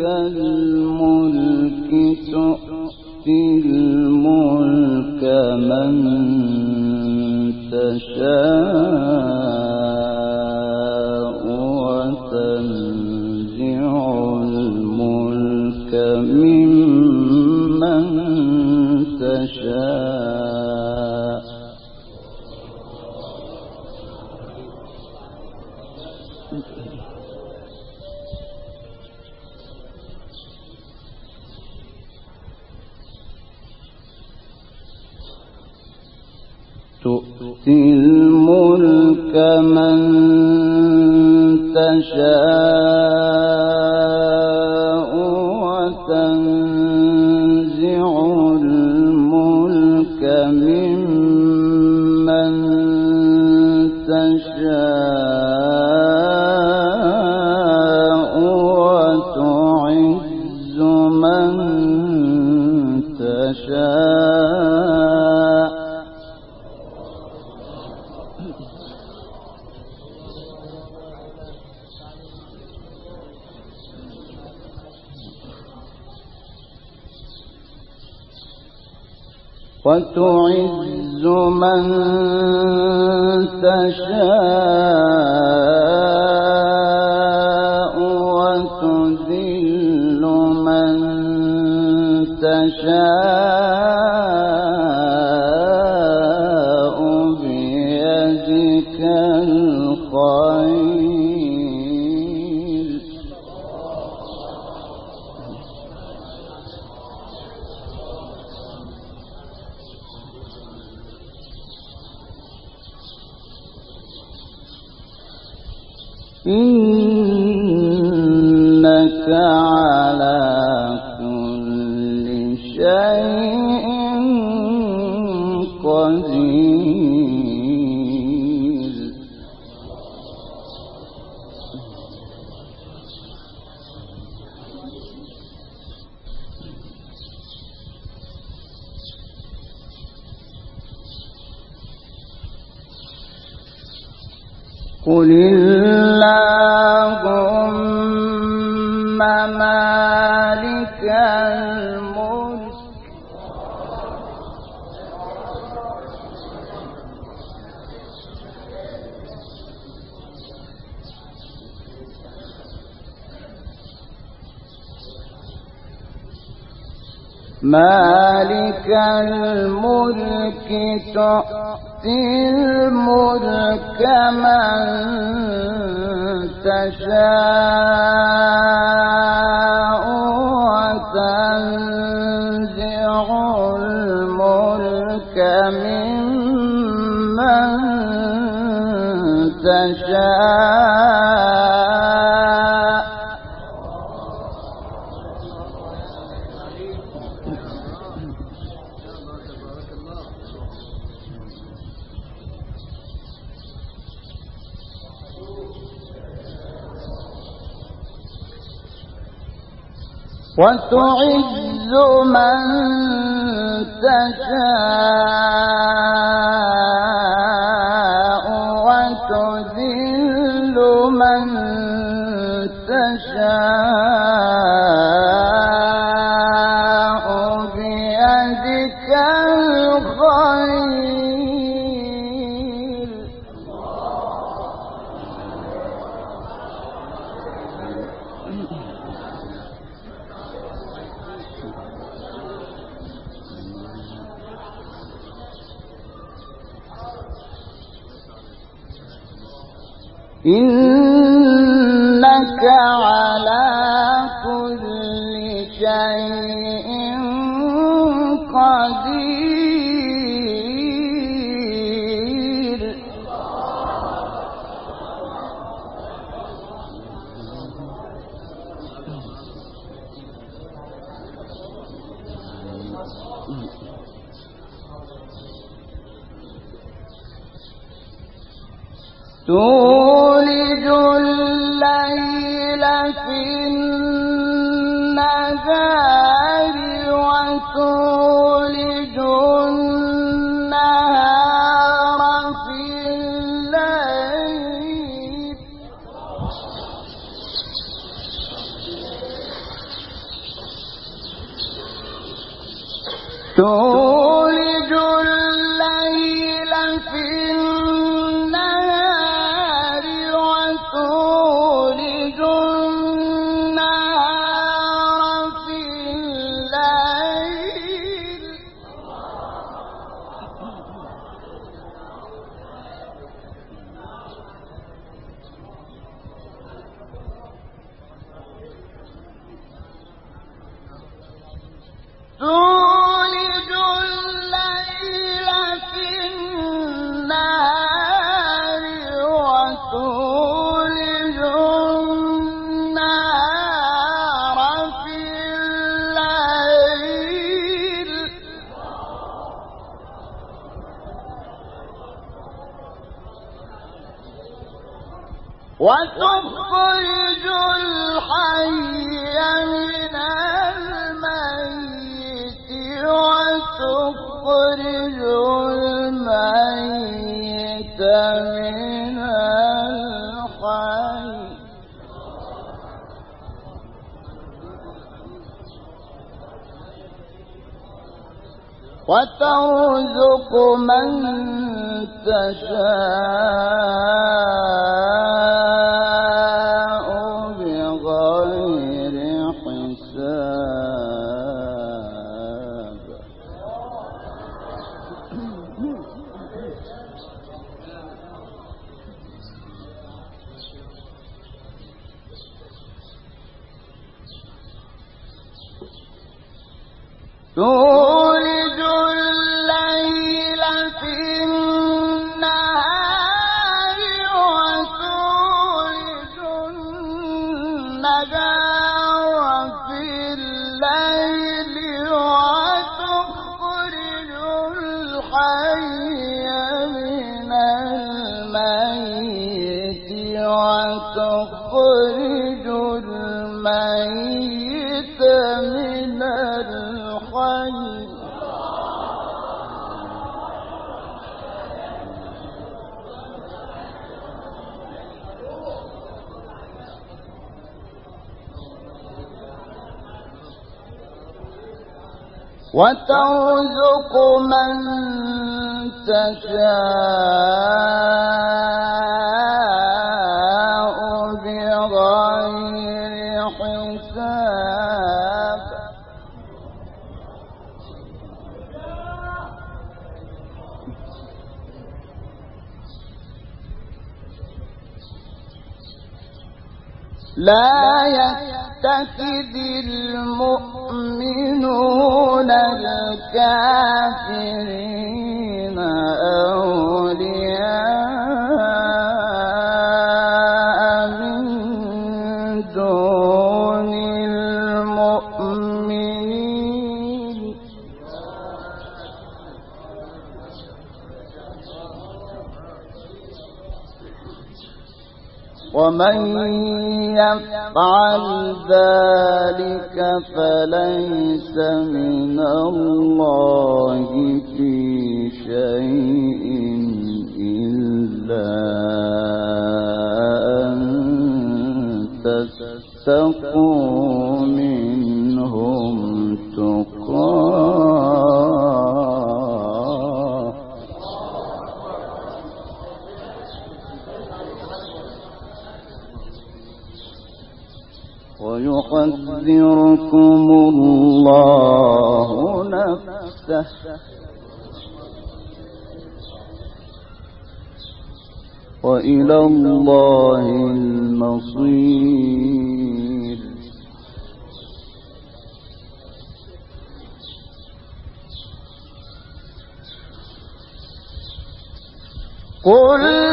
كلا العين إن مالك الملك تؤتي الملك من تشاء. وتعز من تشاء. سعى So وتخرج الحي من الميت وتخرج الميت من الحي. وترزق من تشاء. Oh. وترزق من تشاء بغير حساب. لا يتخذ المؤمنون الكافرين أولياء ومن يفعل ذلك فليس من الله في شيء إلا أن تتقوا. ويحذركم الله نفسه. وإلى الله المصير. قل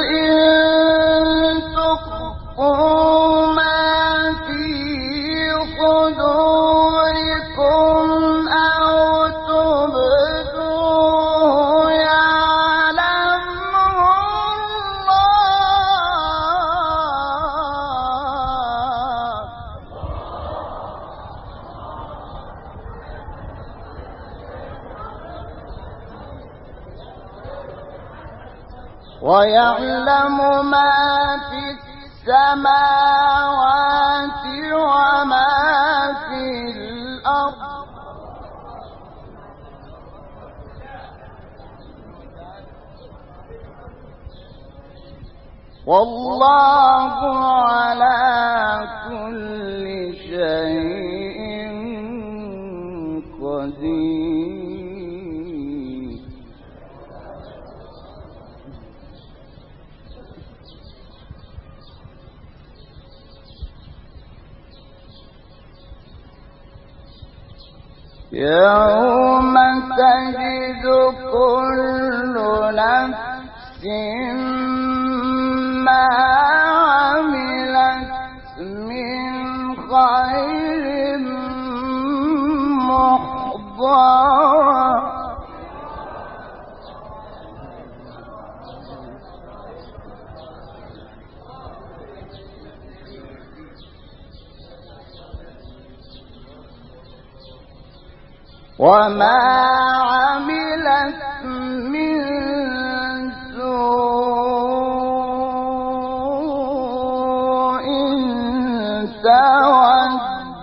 والله على كل شيء قدير. يوم تجد كل نفس عملت من خير وما عملت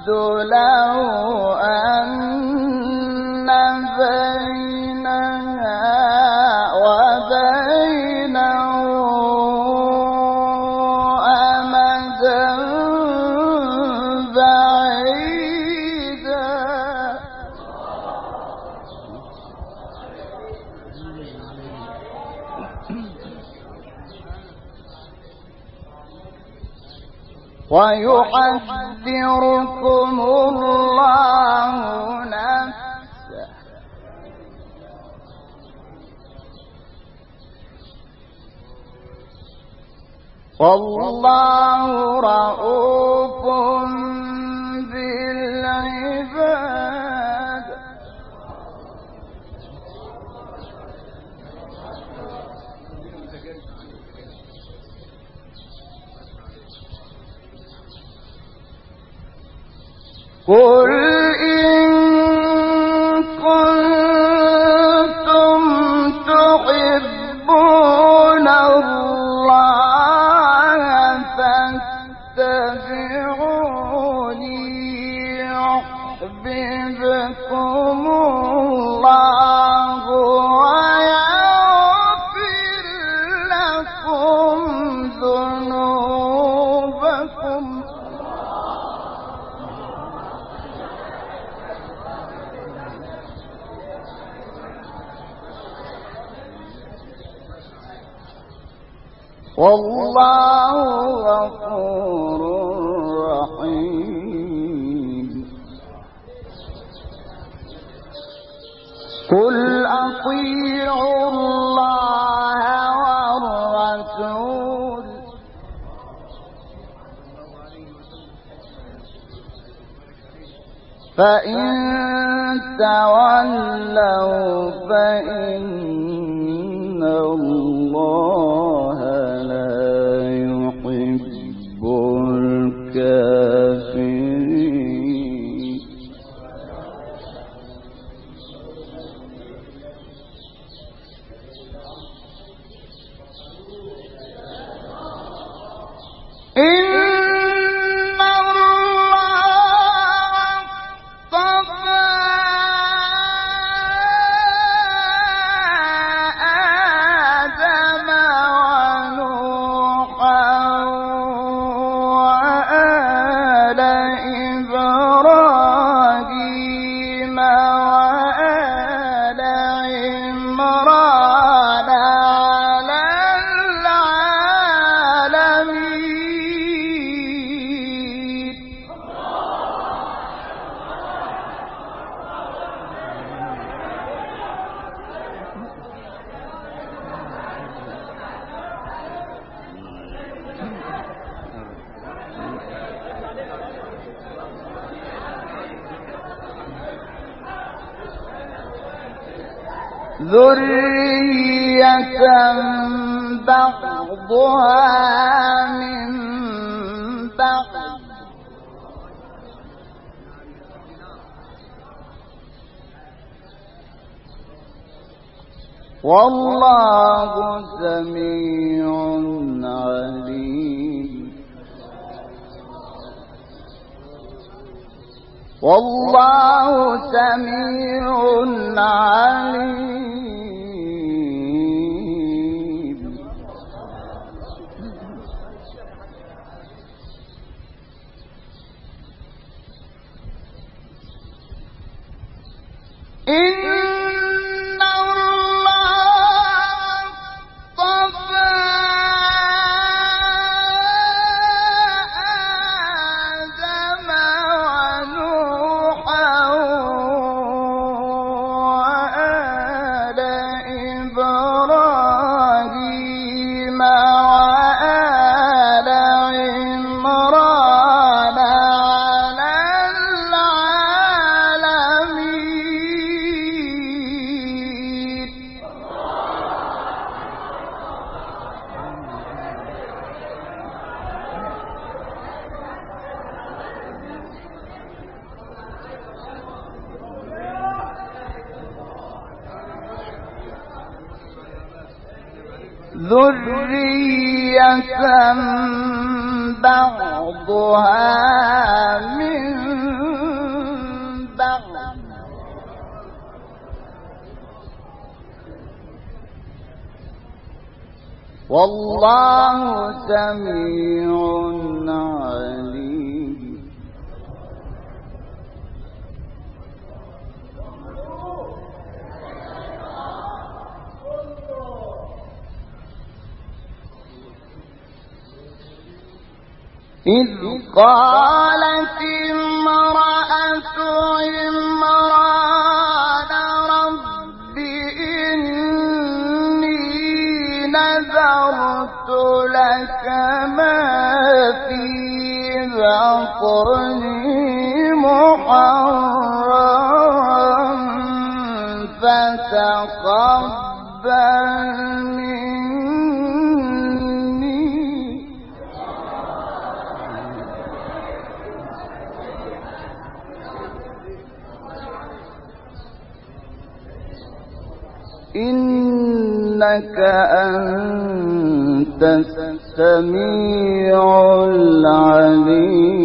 لو أن بينها وبينه أمدا بعيدا. ويحذركم الله نفسه. والله رؤوف قل إن ذرية بعضها من بعض والله سميع عليم والله سميع عليم ذرية بعضها من بعض. والله سميع عليم إذ قالت امرأة عمران رب إني نذرت لك ما في بطني. إنك أنت السميع العليم.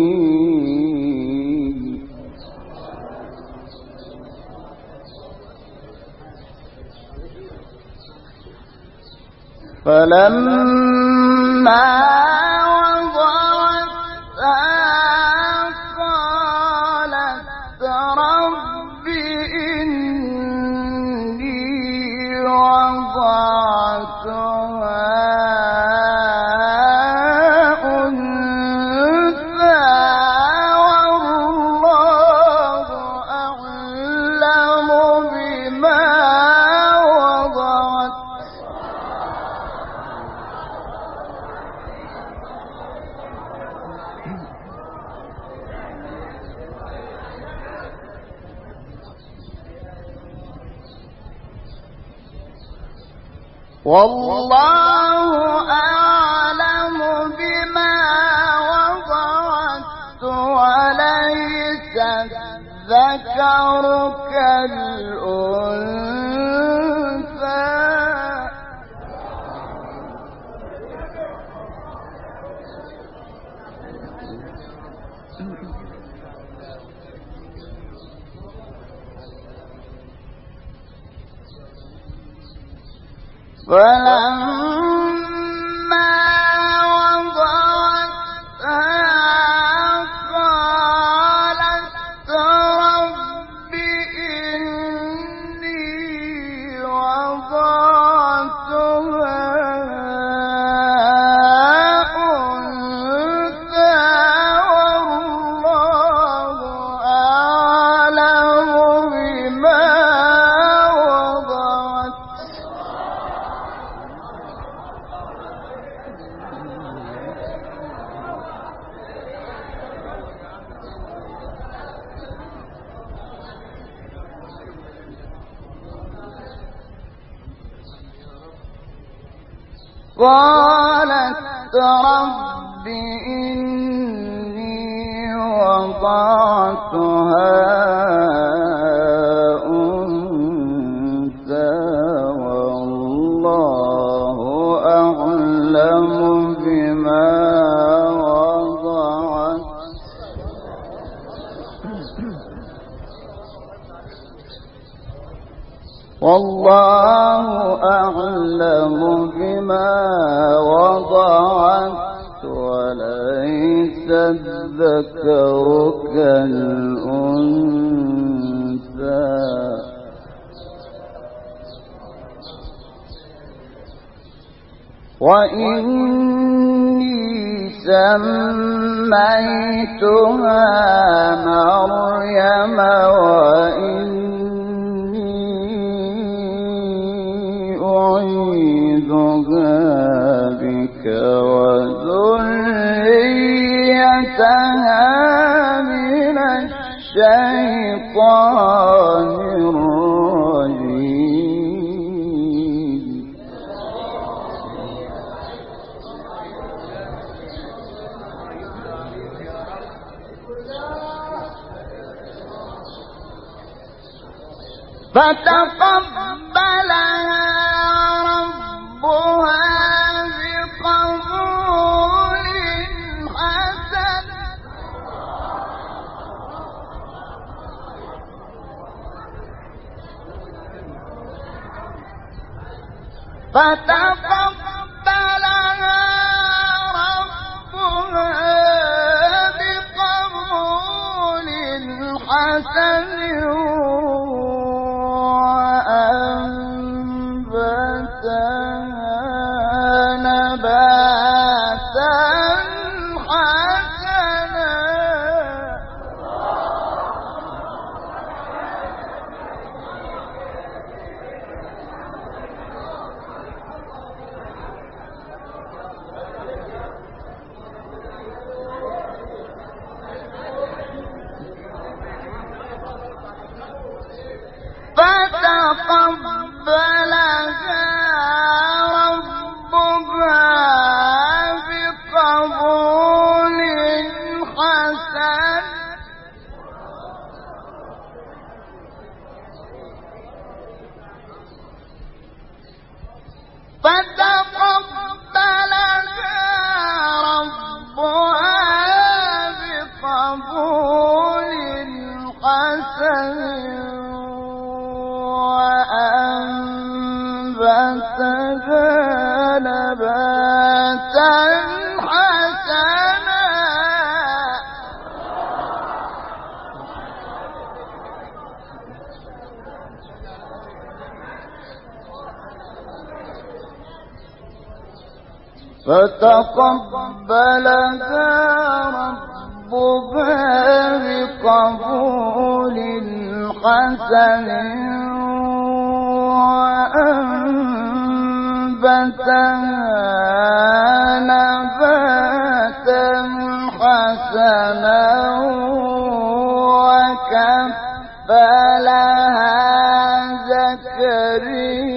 فلما الذكر كالأنثى فلما أعلم بما وضعت وليس الذكر كالأنثى. وإني سميتها مريم وإني أعيذها بك وذريتها من الشيطان الرجيم. فتقبلها فتقبلها ربها بقبول حسن وأنبتها نباتا حسنا وكفلها زكريا.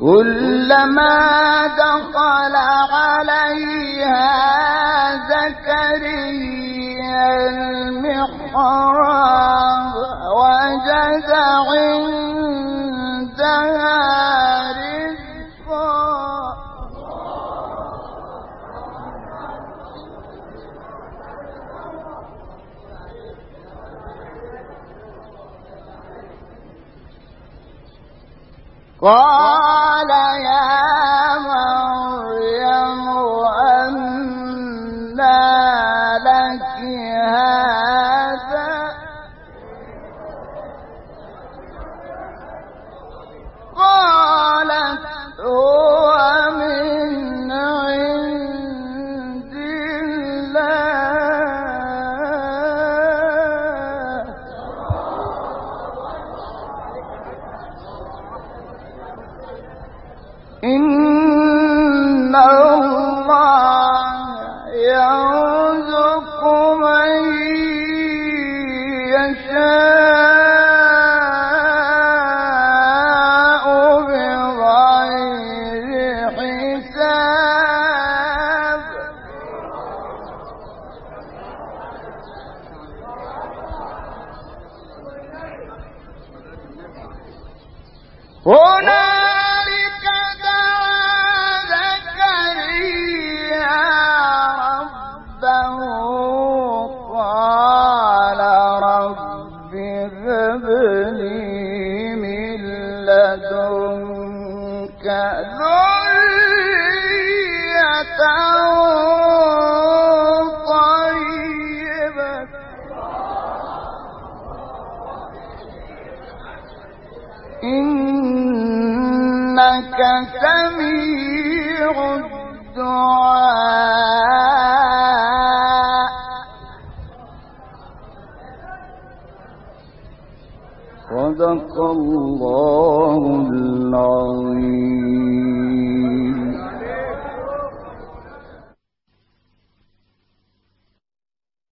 كلما دخل عليها زكريا المحراب وجد عندها قال